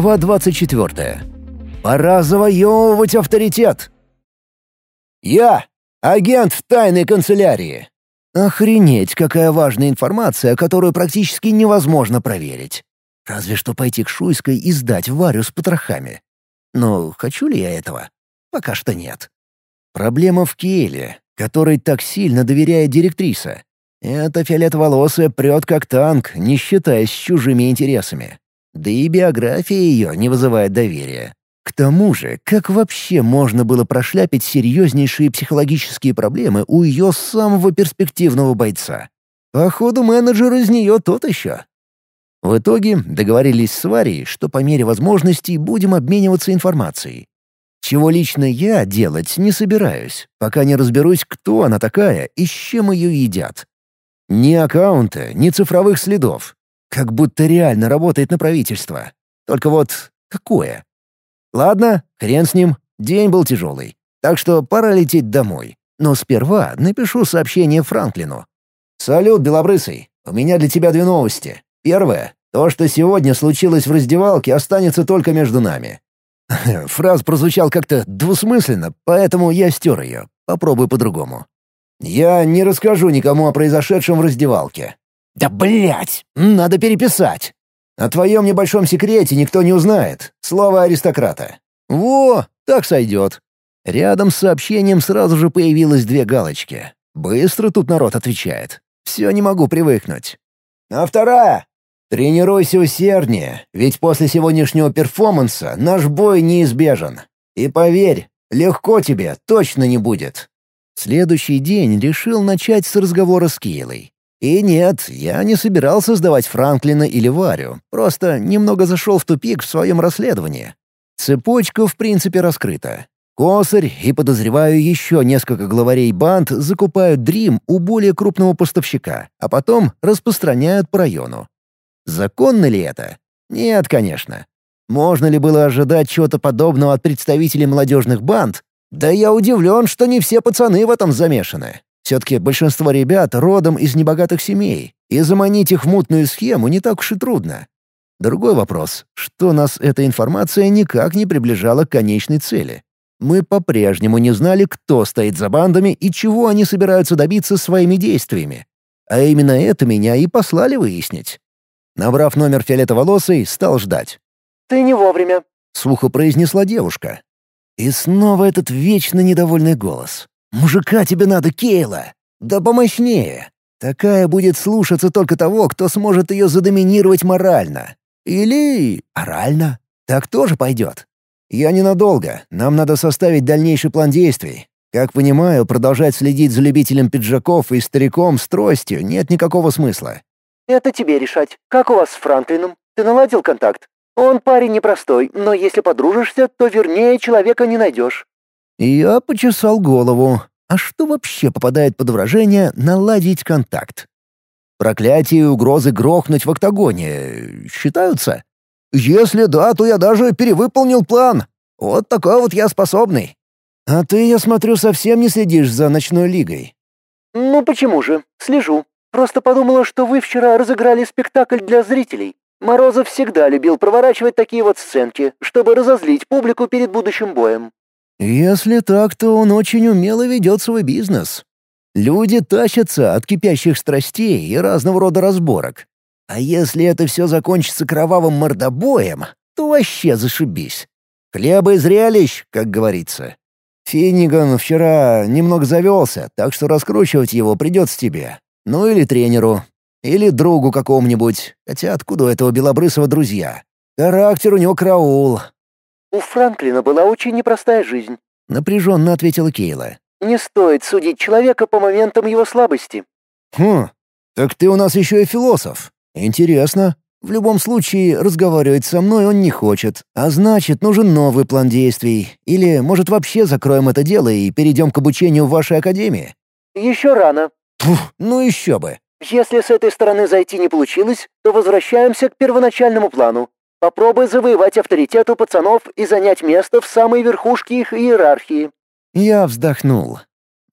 Глава 24. Пора завоевывать авторитет. Я — агент в тайной канцелярии. Охренеть, какая важная информация, которую практически невозможно проверить. Разве что пойти к Шуйской и сдать Варю с потрохами. Но хочу ли я этого? Пока что нет. Проблема в Кейле, которой так сильно доверяет директриса. Эта фиолетоволосая прет как танк, не считаясь чужими интересами. Да и биография ее не вызывает доверия. К тому же, как вообще можно было прошляпить серьезнейшие психологические проблемы у ее самого перспективного бойца? Походу, менеджер из нее тот еще. В итоге договорились с Варей, что по мере возможностей будем обмениваться информацией. Чего лично я делать не собираюсь, пока не разберусь, кто она такая и с чем ее едят. Ни аккаунта, ни цифровых следов. Как будто реально работает на правительство. Только вот какое? Ладно, хрен с ним, день был тяжелый. Так что пора лететь домой. Но сперва напишу сообщение Франклину. «Салют, Белобрысый. У меня для тебя две новости. Первое. То, что сегодня случилось в раздевалке, останется только между нами». Фраз прозвучал как-то двусмысленно, поэтому я стер ее. Попробую по-другому. «Я не расскажу никому о произошедшем в раздевалке. «Да блять! Надо переписать!» «О твоем небольшом секрете никто не узнает. Слово аристократа». «Во, так сойдет». Рядом с сообщением сразу же появилось две галочки. Быстро тут народ отвечает. Все не могу привыкнуть. А вторая? Тренируйся усерднее, ведь после сегодняшнего перформанса наш бой неизбежен. И поверь, легко тебе точно не будет. Следующий день решил начать с разговора с Киелой. И нет, я не собирался сдавать Франклина или Варю, просто немного зашел в тупик в своем расследовании. Цепочка в принципе раскрыта. Косарь и, подозреваю, еще несколько главарей банд закупают Дрим у более крупного поставщика, а потом распространяют по району. Законно ли это? Нет, конечно. Можно ли было ожидать чего-то подобного от представителей молодежных банд? Да я удивлен, что не все пацаны в этом замешаны. Все-таки большинство ребят родом из небогатых семей, и заманить их в мутную схему не так уж и трудно. Другой вопрос, что нас эта информация никак не приближала к конечной цели. Мы по-прежнему не знали, кто стоит за бандами и чего они собираются добиться своими действиями. А именно это меня и послали выяснить. Набрав номер фиолетоволосой, стал ждать. «Ты не вовремя», — сухо произнесла девушка. И снова этот вечно недовольный голос. «Мужика тебе надо, Кейла! Да помощнее! Такая будет слушаться только того, кто сможет ее задоминировать морально. Или орально. Так тоже пойдет. Я ненадолго, нам надо составить дальнейший план действий. Как понимаю, продолжать следить за любителем пиджаков и стариком с тростью нет никакого смысла. «Это тебе решать. Как у вас с Франклином? Ты наладил контакт? Он парень непростой, но если подружишься, то вернее человека не найдешь. Я почесал голову. А что вообще попадает под выражение «наладить контакт»? Проклятие и угрозы грохнуть в октагоне считаются? Если да, то я даже перевыполнил план. Вот такой вот я способный. А ты, я смотрю, совсем не следишь за ночной лигой. Ну почему же? Слежу. Просто подумала, что вы вчера разыграли спектакль для зрителей. Морозов всегда любил проворачивать такие вот сценки, чтобы разозлить публику перед будущим боем. Если так, то он очень умело ведет свой бизнес. Люди тащатся от кипящих страстей и разного рода разборок. А если это все закончится кровавым мордобоем, то вообще зашибись. Хлеба и зрелищ, как говорится. Финниган вчера немного завелся, так что раскручивать его придется тебе. Ну или тренеру. Или другу какому-нибудь. Хотя откуда у этого белобрысого друзья? Характер у него караул, «У Франклина была очень непростая жизнь», — напряженно ответила Кейла. «Не стоит судить человека по моментам его слабости». «Хм, так ты у нас еще и философ. Интересно. В любом случае, разговаривать со мной он не хочет, а значит, нужен новый план действий. Или, может, вообще закроем это дело и перейдем к обучению в вашей академии?» «Еще рано». Пух, ну еще бы. «Если с этой стороны зайти не получилось, то возвращаемся к первоначальному плану. Попробуй завоевать авторитет у пацанов и занять место в самой верхушке их иерархии». Я вздохнул.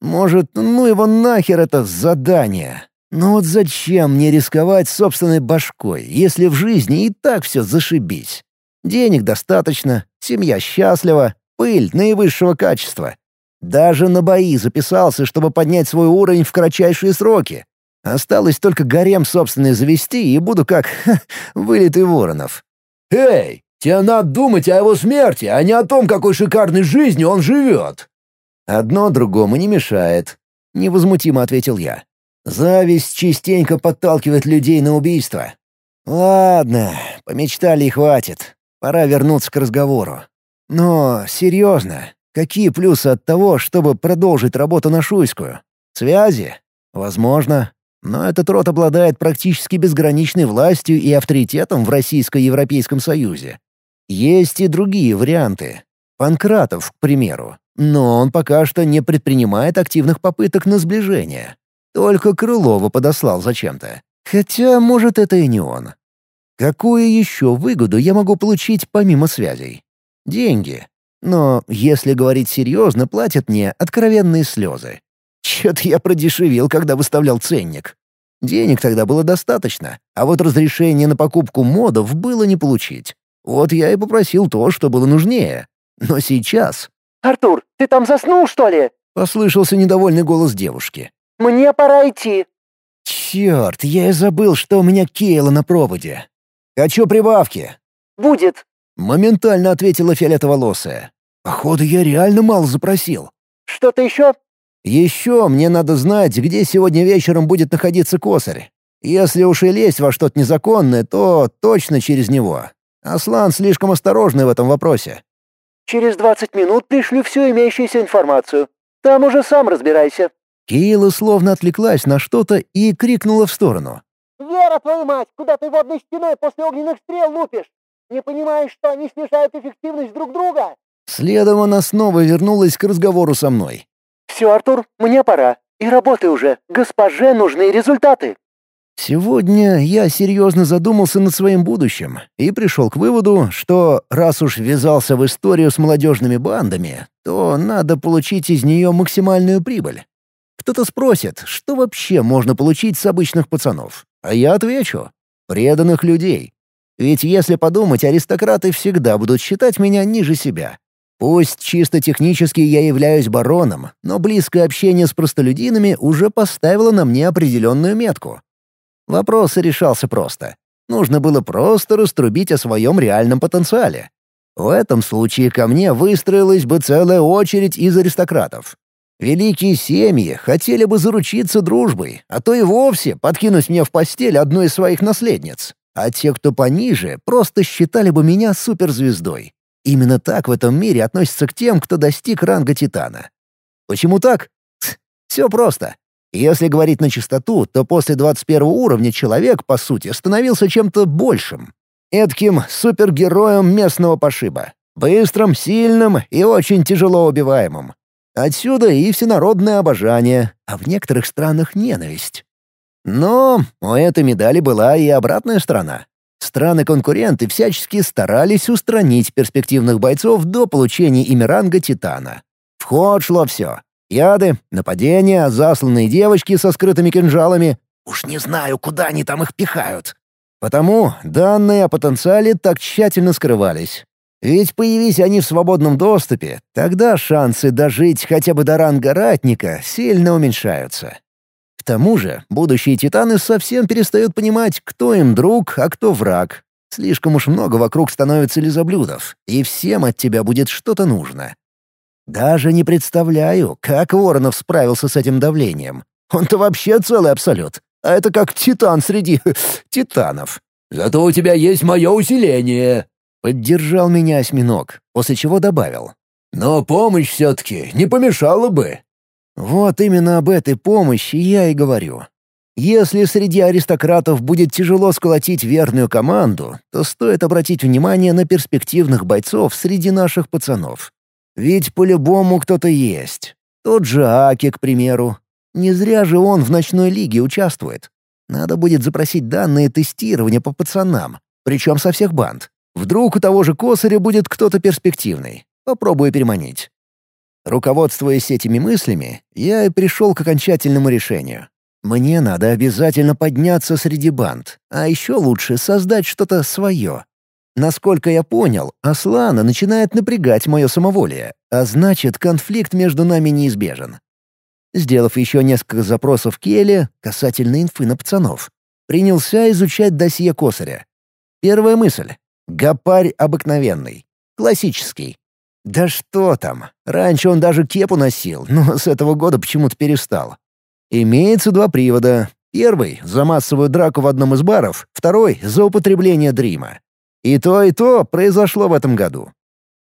«Может, ну его нахер это задание? Но вот зачем мне рисковать собственной башкой, если в жизни и так все зашибись? Денег достаточно, семья счастлива, пыль наивысшего качества. Даже на бои записался, чтобы поднять свой уровень в кратчайшие сроки. Осталось только гарем собственный завести, и буду как ха, вылитый Воронов. «Эй, тебе надо думать о его смерти, а не о том, какой шикарной жизнью он живет!» «Одно другому не мешает», — невозмутимо ответил я. «Зависть частенько подталкивает людей на убийство. Ладно, помечтали и хватит. Пора вернуться к разговору. Но, серьезно, какие плюсы от того, чтобы продолжить работу на Шуйскую? Связи? Возможно. Но этот род обладает практически безграничной властью и авторитетом в Российско-Европейском Союзе. Есть и другие варианты. Панкратов, к примеру. Но он пока что не предпринимает активных попыток на сближение. Только Крылова подослал зачем-то. Хотя, может, это и не он. Какую еще выгоду я могу получить помимо связей? Деньги. Но, если говорить серьезно, платят мне откровенные слезы. Чё-то я продешевил, когда выставлял ценник. Денег тогда было достаточно, а вот разрешение на покупку модов было не получить. Вот я и попросил то, что было нужнее. Но сейчас... «Артур, ты там заснул, что ли?» — послышался недовольный голос девушки. «Мне пора идти». «Черт, я и забыл, что у меня Кейла на проводе. Хочу прибавки». «Будет». Моментально ответила фиолетоволосая. «Походу, я реально мало запросил». «Что-то еще?» «Еще мне надо знать, где сегодня вечером будет находиться косарь. Если уж и лезть во что-то незаконное, то точно через него. Аслан слишком осторожный в этом вопросе». «Через двадцать минут пришлю всю имеющуюся информацию. Там уже сам разбирайся». Кейла словно отвлеклась на что-то и крикнула в сторону. «Вера, твою мать, куда ты водной стеной после огненных стрел лупишь? Не понимаешь, что они снижают эффективность друг друга?» Следом она снова вернулась к разговору со мной. «Все, Артур, мне пора. И работай уже. Госпоже нужны результаты». Сегодня я серьезно задумался над своим будущим и пришел к выводу, что раз уж ввязался в историю с молодежными бандами, то надо получить из нее максимальную прибыль. Кто-то спросит, что вообще можно получить с обычных пацанов? А я отвечу — преданных людей. Ведь если подумать, аристократы всегда будут считать меня ниже себя. Пусть чисто технически я являюсь бароном, но близкое общение с простолюдинами уже поставило на мне определенную метку. Вопрос решался просто. Нужно было просто раструбить о своем реальном потенциале. В этом случае ко мне выстроилась бы целая очередь из аристократов. Великие семьи хотели бы заручиться дружбой, а то и вовсе подкинуть мне в постель одну из своих наследниц. А те, кто пониже, просто считали бы меня суперзвездой. Именно так в этом мире относятся к тем, кто достиг ранга Титана. Почему так? Все просто. Если говорить на чистоту, то после 21 уровня человек, по сути, становился чем-то большим. Эдким супергероем местного пошиба. Быстрым, сильным и очень тяжело убиваемым. Отсюда и всенародное обожание, а в некоторых странах ненависть. Но у этой медали была и обратная сторона. Страны-конкуренты всячески старались устранить перспективных бойцов до получения ими ранга Титана. В ход шло все. Яды, нападения, засланные девочки со скрытыми кинжалами. Уж не знаю, куда они там их пихают. Потому данные о потенциале так тщательно скрывались. Ведь появись они в свободном доступе, тогда шансы дожить хотя бы до ранга ратника сильно уменьшаются. Тому же будущие титаны совсем перестают понимать, кто им друг, а кто враг. Слишком уж много вокруг становится лизоблюдов, и всем от тебя будет что-то нужно. Даже не представляю, как Воронов справился с этим давлением. Он-то вообще целый абсолют. А это как титан среди титанов. «Зато у тебя есть мое усиление», — поддержал меня осьминог, после чего добавил. «Но помощь все-таки не помешала бы». Вот именно об этой помощи я и говорю. Если среди аристократов будет тяжело сколотить верную команду, то стоит обратить внимание на перспективных бойцов среди наших пацанов. Ведь по-любому кто-то есть. Тот же Аки, к примеру. Не зря же он в ночной лиге участвует. Надо будет запросить данные тестирования по пацанам, причем со всех банд. Вдруг у того же Косаря будет кто-то перспективный. Попробую переманить. Руководствуясь этими мыслями, я и пришел к окончательному решению. Мне надо обязательно подняться среди банд, а еще лучше создать что-то свое. Насколько я понял, Аслана начинает напрягать мое самоволие, а значит, конфликт между нами неизбежен. Сделав еще несколько запросов Келе касательно инфы на пацанов, принялся изучать досье Косаря. Первая мысль — гопарь обыкновенный, классический. Да что там, раньше он даже кепу носил, но с этого года почему-то перестал. Имеется два привода. Первый — за массовую драку в одном из баров, второй — за употребление дрима. И то, и то произошло в этом году.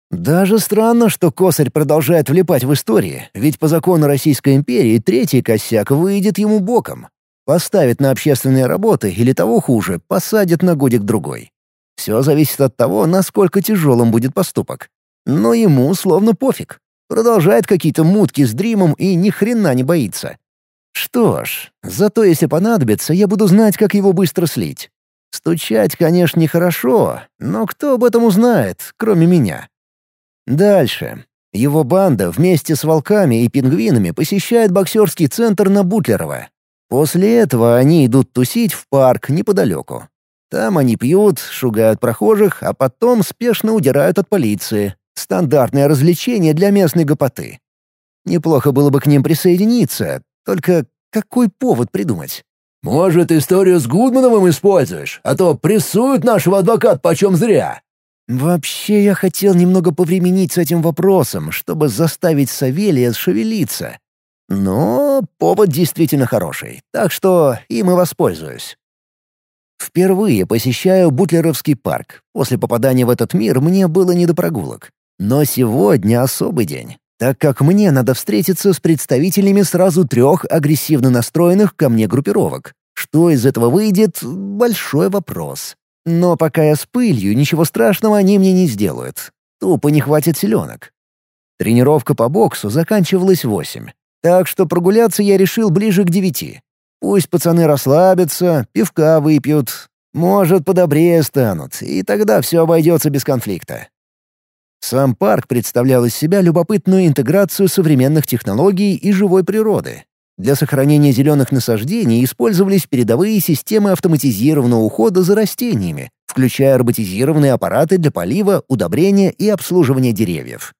Даже странно, что Косарь продолжает влипать в истории, ведь по закону Российской империи третий косяк выйдет ему боком. Поставит на общественные работы или того хуже, посадит на годик-другой. Все зависит от того, насколько тяжелым будет поступок. Но ему словно пофиг. Продолжает какие-то мутки с Дримом и ни хрена не боится. Что ж, зато если понадобится, я буду знать, как его быстро слить. Стучать, конечно, нехорошо, но кто об этом узнает, кроме меня? Дальше. Его банда вместе с волками и пингвинами посещает боксерский центр на Бутлерова. После этого они идут тусить в парк неподалеку. Там они пьют, шугают прохожих, а потом спешно удирают от полиции. Стандартное развлечение для местной гопоты. Неплохо было бы к ним присоединиться, только какой повод придумать? «Может, историю с Гудмановым используешь, а то прессуют нашего адвоката почем зря». Вообще, я хотел немного повременить с этим вопросом, чтобы заставить Савелия шевелиться. Но повод действительно хороший, так что им и воспользуюсь. Впервые посещаю Бутлеровский парк. После попадания в этот мир мне было не до прогулок. Но сегодня особый день так как мне надо встретиться с представителями сразу трех агрессивно настроенных ко мне группировок. Что из этого выйдет — большой вопрос. Но пока я с пылью, ничего страшного они мне не сделают. Тупо не хватит селенок. Тренировка по боксу заканчивалась в восемь, так что прогуляться я решил ближе к девяти. Пусть пацаны расслабятся, пивка выпьют, может, подобрее станут, и тогда все обойдется без конфликта. Сам парк представлял из себя любопытную интеграцию современных технологий и живой природы. Для сохранения зеленых насаждений использовались передовые системы автоматизированного ухода за растениями, включая роботизированные аппараты для полива, удобрения и обслуживания деревьев.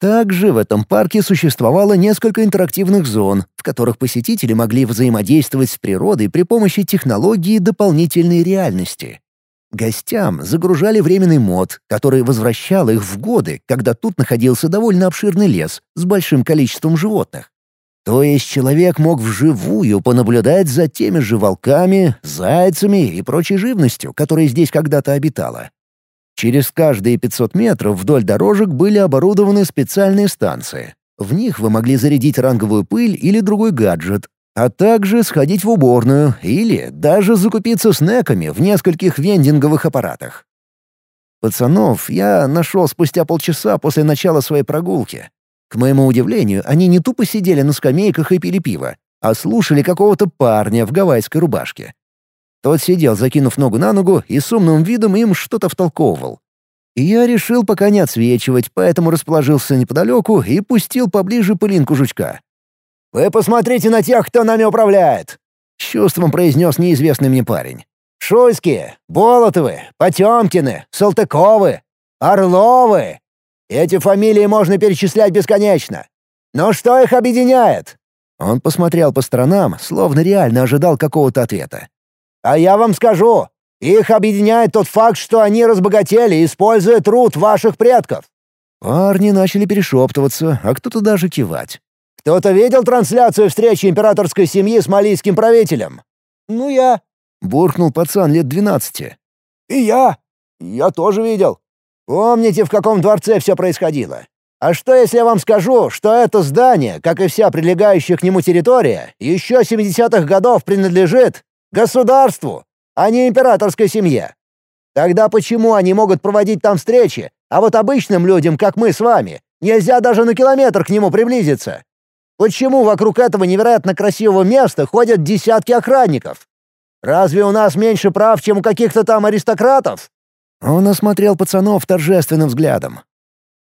Также в этом парке существовало несколько интерактивных зон, в которых посетители могли взаимодействовать с природой при помощи технологии дополнительной реальности. Гостям загружали временный мод, который возвращал их в годы, когда тут находился довольно обширный лес с большим количеством животных. То есть человек мог вживую понаблюдать за теми же волками, зайцами и прочей живностью, которая здесь когда-то обитала. Через каждые 500 метров вдоль дорожек были оборудованы специальные станции. В них вы могли зарядить ранговую пыль или другой гаджет, а также сходить в уборную или даже закупиться снеками в нескольких вендинговых аппаратах. Пацанов я нашел спустя полчаса после начала своей прогулки. К моему удивлению, они не тупо сидели на скамейках и пили пиво, а слушали какого-то парня в гавайской рубашке. Тот сидел, закинув ногу на ногу, и с умным видом им что-то втолковывал. я решил пока не отсвечивать, поэтому расположился неподалеку и пустил поближе пылинку жучка. «Вы посмотрите на тех, кто нами управляет!» — чувством произнес неизвестный мне парень. «Шуйские, Болотовы, Потемкины, Салтыковы, Орловы. Эти фамилии можно перечислять бесконечно. Но что их объединяет?» Он посмотрел по сторонам, словно реально ожидал какого-то ответа. «А я вам скажу, их объединяет тот факт, что они разбогатели, используя труд ваших предков». Парни начали перешептываться, а кто-то даже кивать. Кто-то видел трансляцию встречи императорской семьи с малийским правителем?» «Ну, я...» — буркнул пацан лет двенадцати. «И я. Я тоже видел. Помните, в каком дворце все происходило? А что, если я вам скажу, что это здание, как и вся прилегающая к нему территория, еще 70-х годов принадлежит государству, а не императорской семье? Тогда почему они могут проводить там встречи, а вот обычным людям, как мы с вами, нельзя даже на километр к нему приблизиться? Почему вокруг этого невероятно красивого места ходят десятки охранников? Разве у нас меньше прав, чем у каких-то там аристократов?» Он осмотрел пацанов торжественным взглядом.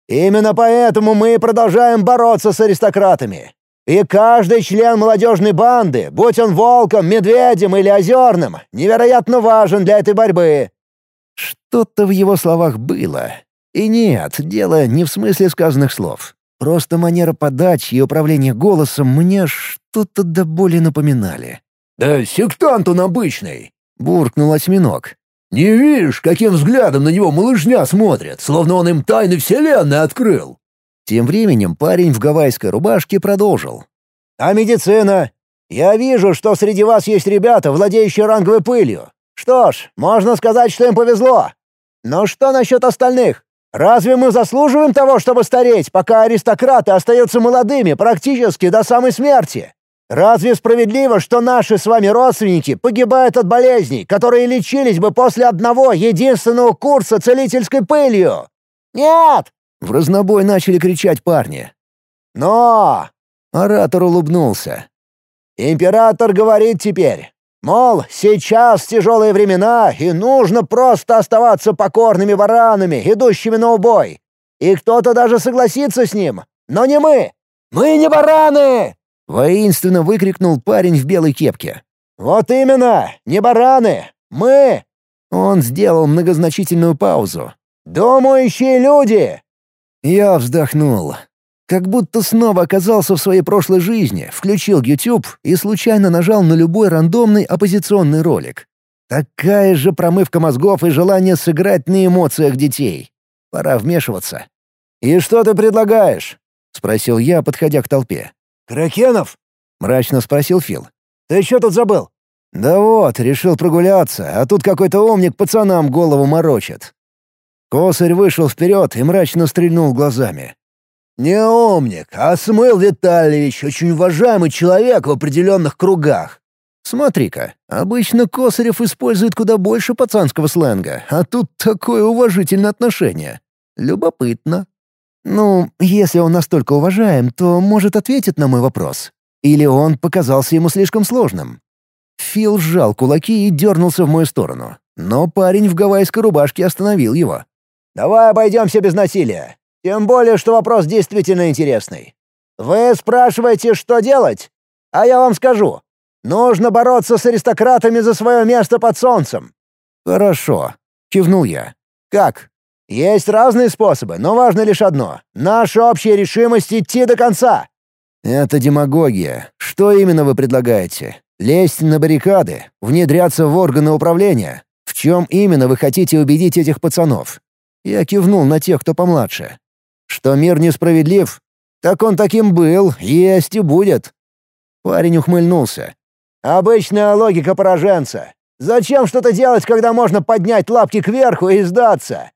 «Именно поэтому мы продолжаем бороться с аристократами. И каждый член молодежной банды, будь он волком, медведем или озерным, невероятно важен для этой борьбы. Что-то в его словах было. И нет, дело не в смысле сказанных слов. Просто манера подачи и управления голосом мне что-то до боли напоминали. «Да сектант он обычный!» — буркнул осьминог. «Не видишь, каким взглядом на него малышня смотрит, словно он им тайны вселенной открыл!» Тем временем парень в гавайской рубашке продолжил. «А медицина? Я вижу, что среди вас есть ребята, владеющие ранговой пылью. Что ж, можно сказать, что им повезло. Но что насчет остальных? Разве мы заслуживаем того, чтобы стареть, пока аристократы остаются молодыми практически до самой смерти? Разве справедливо, что наши с вами родственники погибают от болезней, которые лечились бы после одного единственного курса целительской пылью? Нет! В разнобой начали кричать парни. Но! Оратор улыбнулся. Император говорит теперь, Мол, сейчас тяжелые времена, и нужно просто оставаться покорными варанами, идущими на убой. И кто-то даже согласится с ним, но не мы. Мы не бараны!» Воинственно выкрикнул парень в белой кепке. «Вот именно, не бараны! Мы!» Он сделал многозначительную паузу. «Думающие люди!» Я вздохнул. Как будто снова оказался в своей прошлой жизни, включил YouTube и случайно нажал на любой рандомный оппозиционный ролик. Такая же промывка мозгов и желание сыграть на эмоциях детей. Пора вмешиваться. «И что ты предлагаешь?» — спросил я, подходя к толпе. «Кракенов?» — мрачно спросил Фил. «Ты что тут забыл?» «Да вот, решил прогуляться, а тут какой-то умник пацанам голову морочит». Косарь вышел вперед и мрачно стрельнул глазами. «Не умник, а Смыл Витальевич, очень уважаемый человек в определенных кругах». «Смотри-ка, обычно Косарев использует куда больше пацанского сленга, а тут такое уважительное отношение. Любопытно». «Ну, если он настолько уважаем, то, может, ответит на мой вопрос. Или он показался ему слишком сложным?» Фил сжал кулаки и дернулся в мою сторону. Но парень в гавайской рубашке остановил его. «Давай обойдемся без насилия. Тем более, что вопрос действительно интересный. Вы спрашиваете, что делать? А я вам скажу. Нужно бороться с аристократами за свое место под солнцем». «Хорошо», — кивнул я. «Как? Есть разные способы, но важно лишь одно — наша общая решимость идти до конца». «Это демагогия. Что именно вы предлагаете? Лезть на баррикады? Внедряться в органы управления? В чем именно вы хотите убедить этих пацанов?» Я кивнул на тех, кто помладше. Что мир несправедлив? Так он таким был, есть и будет. Парень ухмыльнулся. «Обычная логика пораженца. Зачем что-то делать, когда можно поднять лапки кверху и сдаться?»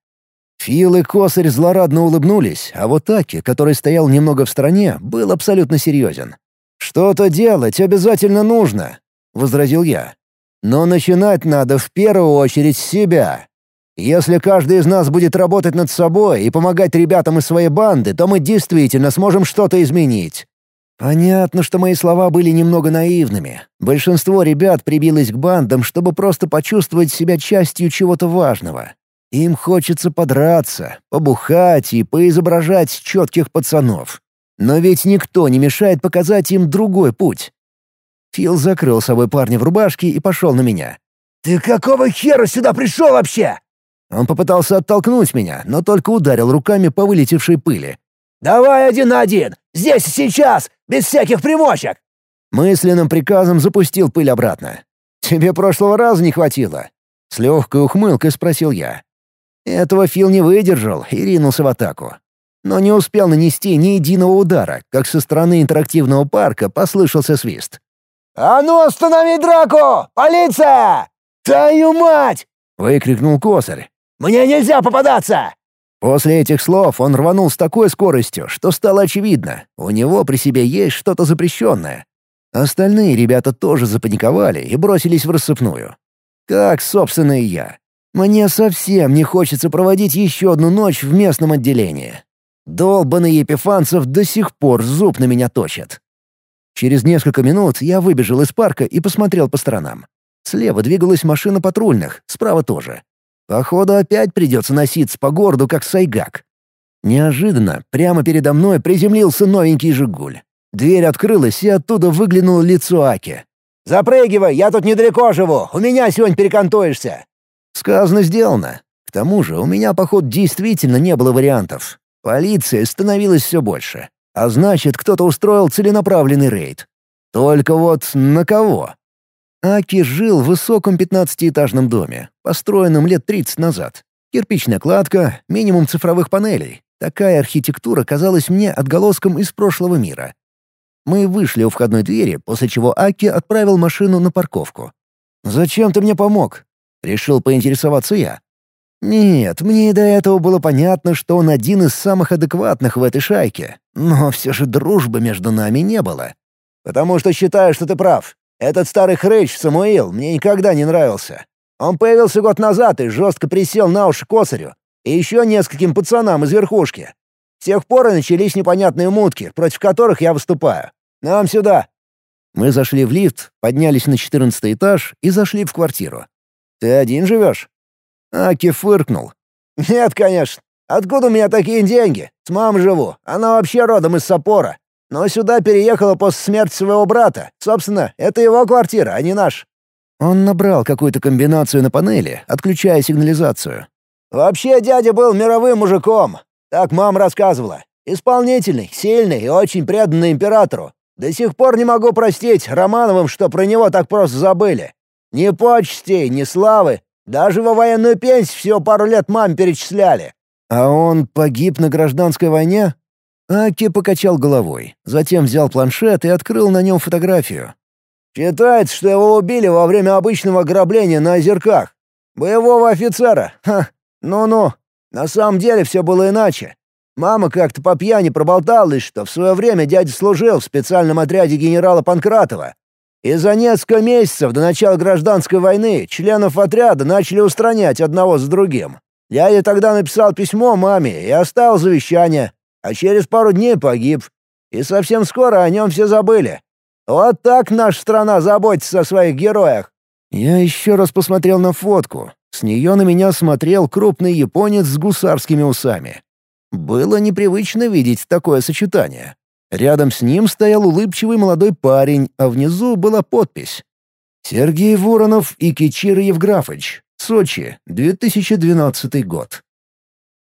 Фил и Косарь злорадно улыбнулись, а вот Аки, который стоял немного в стороне, был абсолютно серьезен. «Что-то делать обязательно нужно», — возразил я. «Но начинать надо в первую очередь с себя. Если каждый из нас будет работать над собой и помогать ребятам из своей банды, то мы действительно сможем что-то изменить. Понятно, что мои слова были немного наивными. Большинство ребят прибилось к бандам, чтобы просто почувствовать себя частью чего-то важного. Им хочется подраться, побухать и поизображать четких пацанов. Но ведь никто не мешает показать им другой путь. Фил закрыл собой парня в рубашке и пошел на меня. «Ты какого хера сюда пришел вообще?» Он попытался оттолкнуть меня, но только ударил руками по вылетевшей пыли. «Давай один на один! Здесь и сейчас! Без всяких примочек!» Мысленным приказом запустил пыль обратно. «Тебе прошлого раза не хватило?» С легкой ухмылкой спросил я. Этого Фил не выдержал и ринулся в атаку. Но не успел нанести ни единого удара, как со стороны интерактивного парка послышался свист. «А ну останови драку! Полиция!» «Твою мать!» — выкрикнул косарь. Мне нельзя попадаться!» После этих слов он рванул с такой скоростью, что стало очевидно, у него при себе есть что-то запрещенное. Остальные ребята тоже запаниковали и бросились в рассыпную. Как, собственно, и я. Мне совсем не хочется проводить еще одну ночь в местном отделении. Долбанный Епифанцев до сих пор зуб на меня точит. Через несколько минут я выбежал из парка и посмотрел по сторонам. Слева двигалась машина патрульных, справа тоже. Походу, опять придется носиться по городу, как сайгак. Неожиданно прямо передо мной приземлился новенький «Жигуль». Дверь открылась, и оттуда выглянуло лицо Аки. «Запрыгивай, я тут недалеко живу, у меня сегодня перекантуешься». Сказано, сделано. тому же у меня, поход, действительно не было вариантов. Полиции становилось все больше. А значит, кто-то устроил целенаправленный рейд. Только вот на кого? Аки жил в высоком пятнадцатиэтажном доме, построенном лет 30 назад. Кирпичная кладка, минимум цифровых панелей. Такая архитектура казалась мне отголоском из прошлого мира. Мы вышли у входной двери, после чего Аки отправил машину на парковку. «Зачем ты мне помог?» — решил поинтересоваться я. Нет, мне и до этого было понятно, что он один из самых адекватных в этой шайке, но все же дружбы между нами не было. «Потому что считаю, что ты прав. Этот старый хрыч, Самуил, мне никогда не нравился. Он появился год назад и жестко присел на уши косарю и еще нескольким пацанам из верхушки. С тех пор и начались непонятные мутки, против которых я выступаю. Нам сюда!» Мы зашли в лифт, поднялись на четырнадцатый этаж и зашли в квартиру. «Ты один живешь?» Аки фыркнул. «Нет, конечно. Откуда у меня такие деньги? С мамой живу. Она вообще родом из Сапора. Но сюда переехала после смерти своего брата. Собственно, это его квартира, а не наш». Он набрал какую-то комбинацию на панели, отключая сигнализацию. «Вообще дядя был мировым мужиком. Так мама рассказывала. Исполнительный, сильный и очень преданный императору. До сих пор не могу простить Романовым, что про него так просто забыли. Ни почестей, ни славы. Даже во военную пенсию всего пару лет маме перечисляли. А он погиб на гражданской войне? Аки покачал головой, затем взял планшет и открыл на нем фотографию. Считается, что его убили во время обычного ограбления на озерках. Боевого офицера. Ха, ну-ну. На самом деле все было иначе. Мама как-то по пьяни проболталась, что в свое время дядя служил в специальном отряде генерала Панкратова. И за несколько месяцев до начала гражданской войны членов отряда начали устранять одного за другим. Дядя тогда написал письмо маме и оставил завещание, а через пару дней погиб. И совсем скоро о нем все забыли. Вот так наша страна заботится о своих героях. Я еще раз посмотрел на фотку. С нее на меня смотрел крупный японец с гусарскими усами. Было непривычно видеть такое сочетание. Рядом с ним стоял улыбчивый молодой парень, а внизу была подпись. «Сергей Воронов и Кичир Евграфович. Сочи, 2012 год».